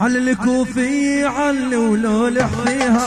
على الكوفي علي ولو لحيها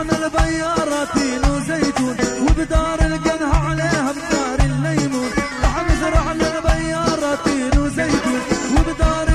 عن البيارة تين وزيتون وبدار القنها عليها بنار الليمون. طحن زرعنا البيارة وزيتون وبدار